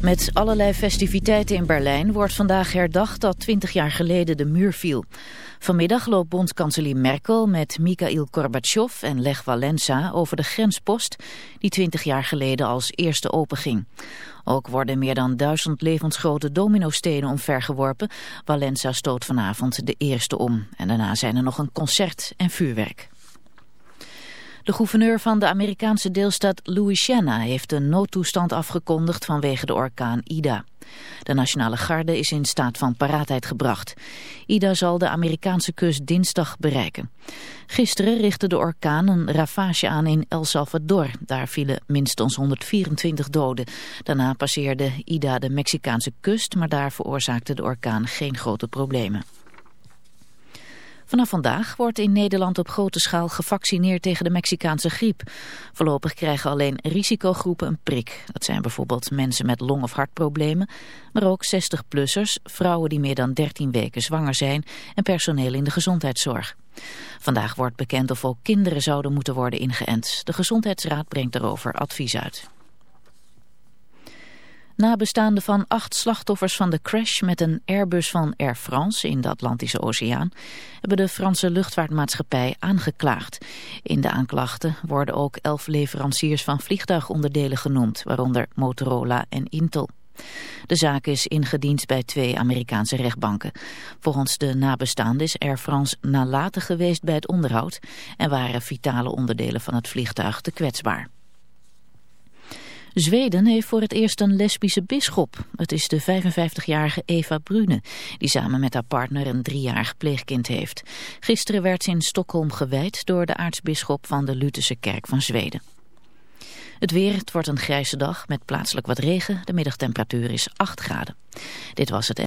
Met allerlei festiviteiten in Berlijn wordt vandaag herdacht dat 20 jaar geleden de muur viel. Vanmiddag loopt bondskanselier Merkel met Mikhail Gorbachev en Lech Walesa over de grenspost die 20 jaar geleden als eerste openging. Ook worden meer dan duizend levensgrote dominostenen omvergeworpen. Walensa stoot vanavond de eerste om. En daarna zijn er nog een concert en vuurwerk. De gouverneur van de Amerikaanse deelstaat Louisiana heeft een noodtoestand afgekondigd vanwege de orkaan Ida. De Nationale Garde is in staat van paraatheid gebracht. Ida zal de Amerikaanse kust dinsdag bereiken. Gisteren richtte de orkaan een ravage aan in El Salvador. Daar vielen minstens 124 doden. Daarna passeerde Ida de Mexicaanse kust, maar daar veroorzaakte de orkaan geen grote problemen. Vanaf vandaag wordt in Nederland op grote schaal gevaccineerd tegen de Mexicaanse griep. Voorlopig krijgen alleen risicogroepen een prik. Dat zijn bijvoorbeeld mensen met long- of hartproblemen, maar ook 60-plussers, vrouwen die meer dan 13 weken zwanger zijn en personeel in de gezondheidszorg. Vandaag wordt bekend of ook kinderen zouden moeten worden ingeënt. De Gezondheidsraad brengt daarover advies uit. Nabestaanden van acht slachtoffers van de crash met een Airbus van Air France in de Atlantische Oceaan hebben de Franse luchtvaartmaatschappij aangeklaagd. In de aanklachten worden ook elf leveranciers van vliegtuigonderdelen genoemd, waaronder Motorola en Intel. De zaak is ingediend bij twee Amerikaanse rechtbanken. Volgens de nabestaanden is Air France nalatig geweest bij het onderhoud en waren vitale onderdelen van het vliegtuig te kwetsbaar. Zweden heeft voor het eerst een lesbische bisschop. Het is de 55-jarige Eva Brune, die samen met haar partner een driejarig pleegkind heeft. Gisteren werd ze in Stockholm gewijd door de aartsbisschop van de Lutherse kerk van Zweden. Het weer, het wordt een grijze dag met plaatselijk wat regen. De middagtemperatuur is 8 graden. Dit was het.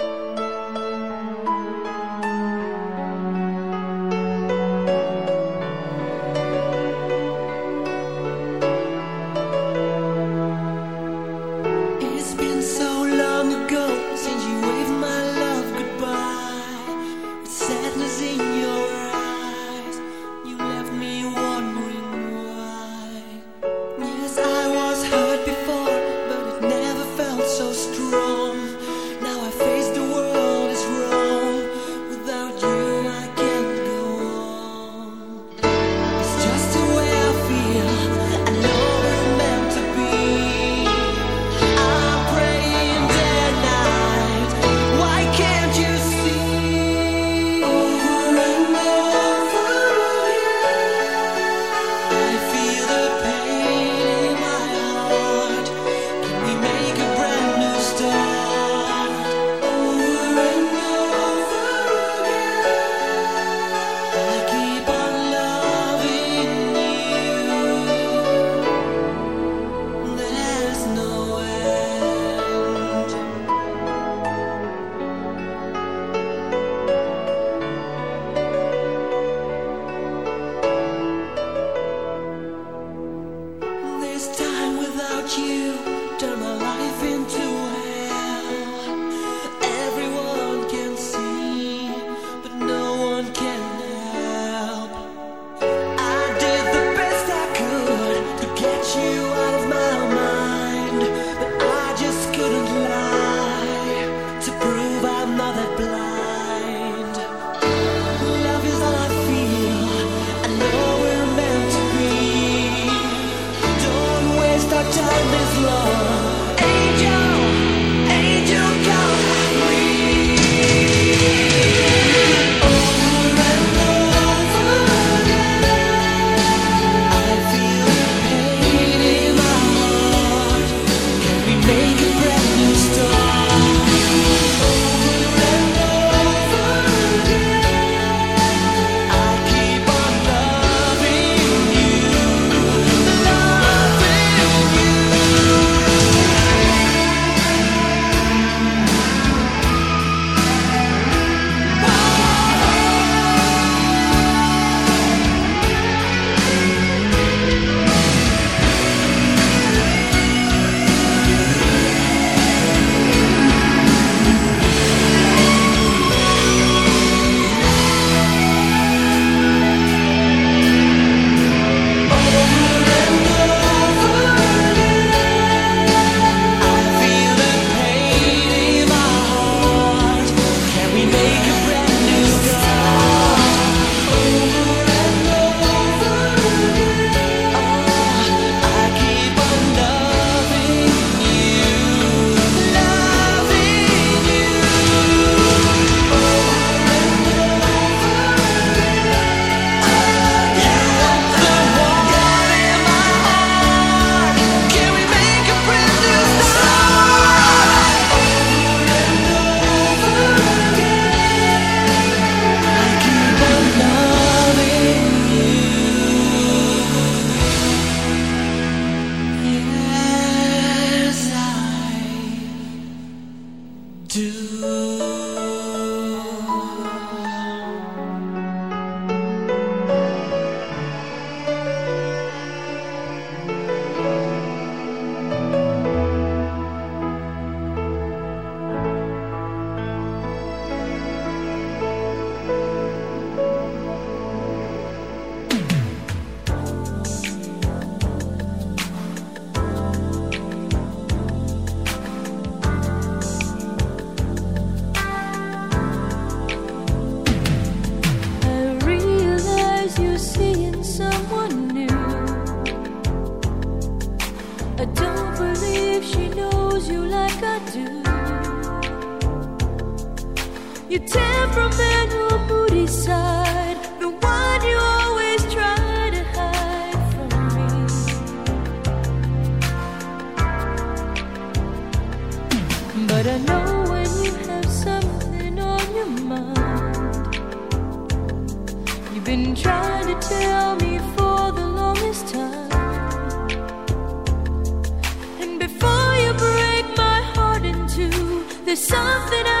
But I know when you have something on your mind, you've been trying to tell me for the longest time. And before you break my heart in two, there's something I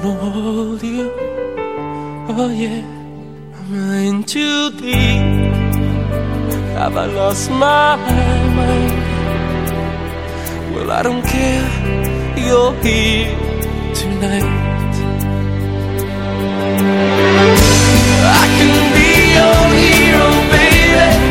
Hold you. Oh yeah, I'm in too deep. Have I lost my mind? Well, I don't care. You're here tonight. I can be your hero, baby.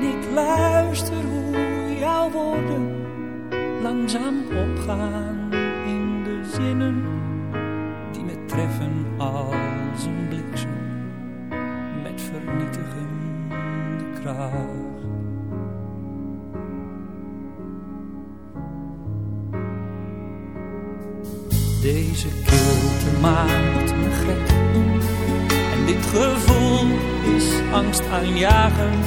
Ik luister hoe jouw woorden langzaam opgaan in de zinnen die me treffen als een bliksem met vernietigende kracht. Deze kilte maakt me gek. En dit gevoel is angstaanjagend.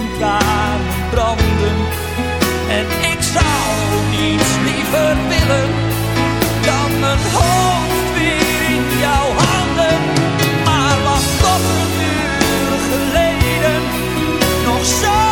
tranen branden. En ik zou niets liever willen dan mijn hoofd weer in jouw handen. Maar wat toch een uur geleden nog zo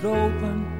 kropen.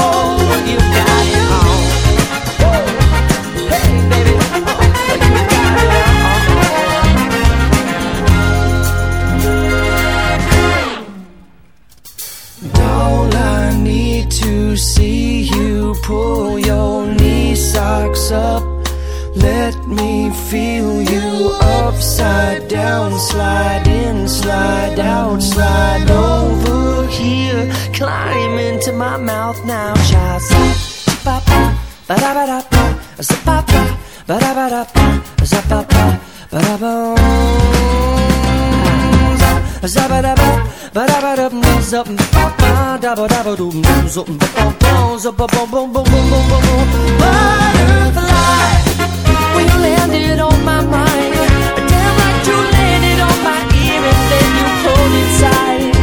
Pull your knee socks up. Let me feel you upside down, slide in, slide out, slide over here. Climb into my mouth now, child. Ba ba ba da ba da ba, ba ba ba da ba da ba, ba ba ba da ba. Zabba dabba, ba dabba ba ba ba ba when you landed on my mind, damn like you landed on my ear and then you pulled inside.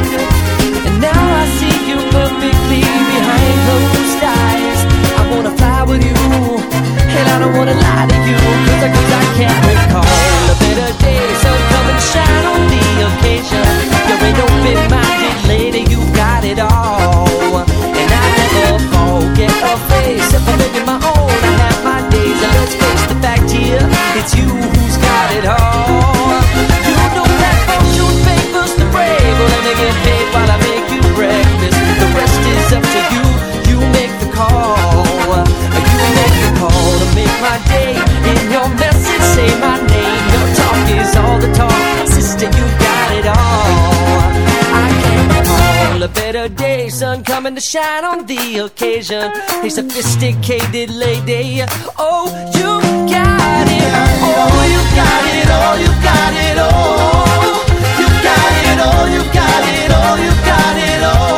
And now I see you perfectly behind closed eyes. I wanna fly with you and I don't wanna lie to you, cause I, cause I can't recall a better day. So come and shine on the occasion. You're an open-minded lady, you got it all. And I never forget a face. If I live in my own, I have my days. And let's face the fact here, it's you who's got it all. You know that fortune favors the brave. Well, let me get paid while I make you breakfast. The rest is up to you. You make the call. Call to make my day. In your message, say my name. Your talk is all the talk. Sister, you got it all. I can't a better day. Sun coming to shine on the occasion. A sophisticated lady. Oh, you got it. Oh, you got it. Oh, you got it. Oh, you got it. Oh, you got it. Oh, you got it. Oh,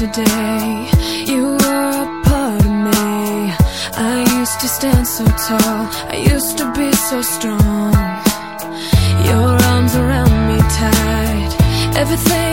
Yesterday you were a part of me. I used to stand so tall, I used to be so strong. Your arms around me tight, everything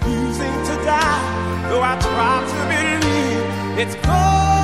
refusing to die, though I try to believe it's cold.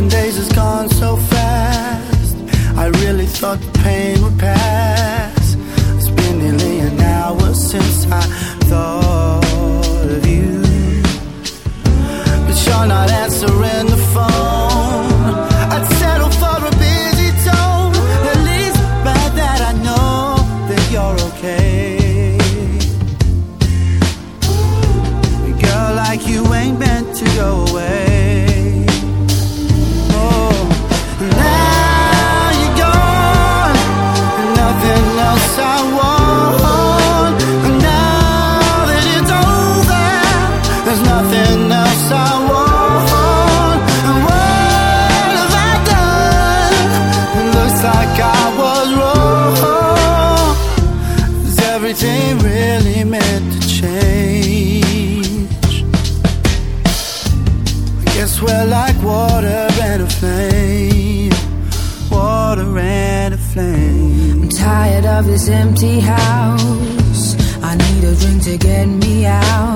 seven days has gone so fast. I really thought the pain would pass. this empty house. I need a drink to get me out.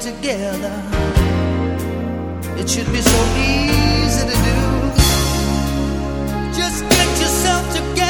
Together, it should be so easy to do. Just get yourself together.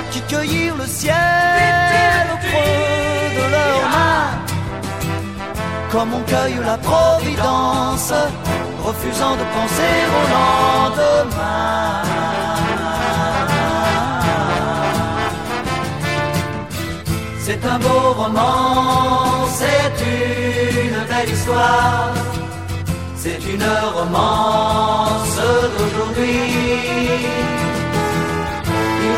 qui cueillirent le ciel au creux de leurs mains. Comme on cueille la providence, refusant de penser au lendemain. C'est un beau roman, c'est une belle histoire. C'est une romance d'aujourd'hui.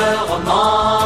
Romance.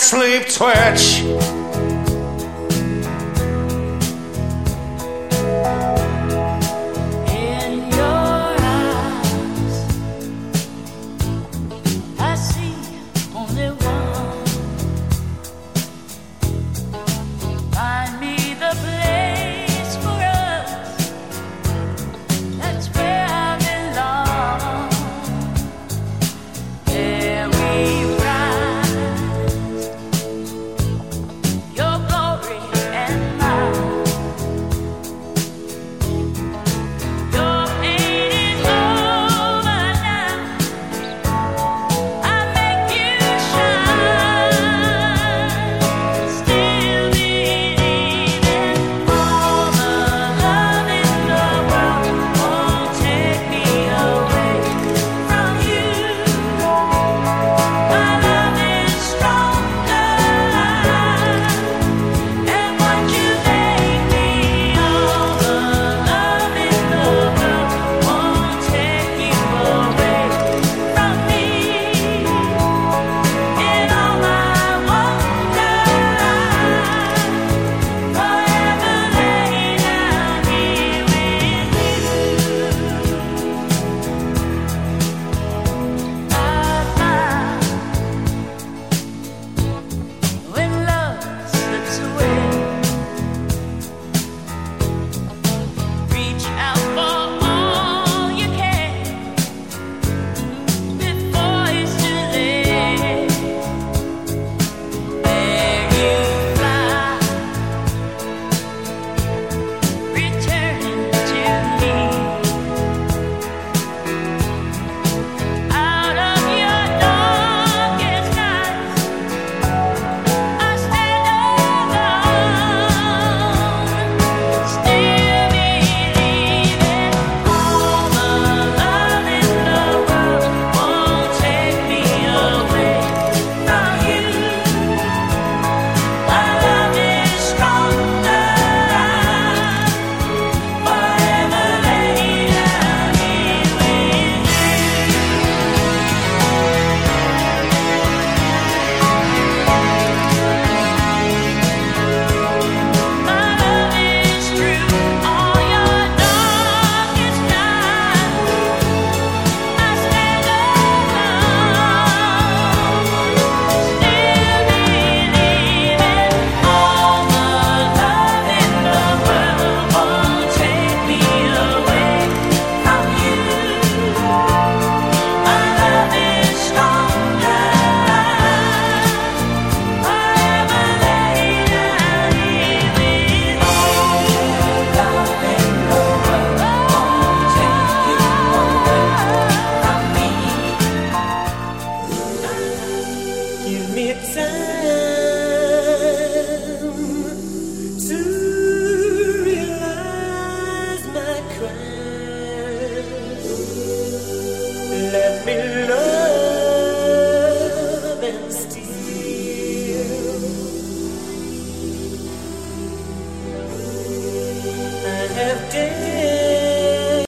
Sleep twitch.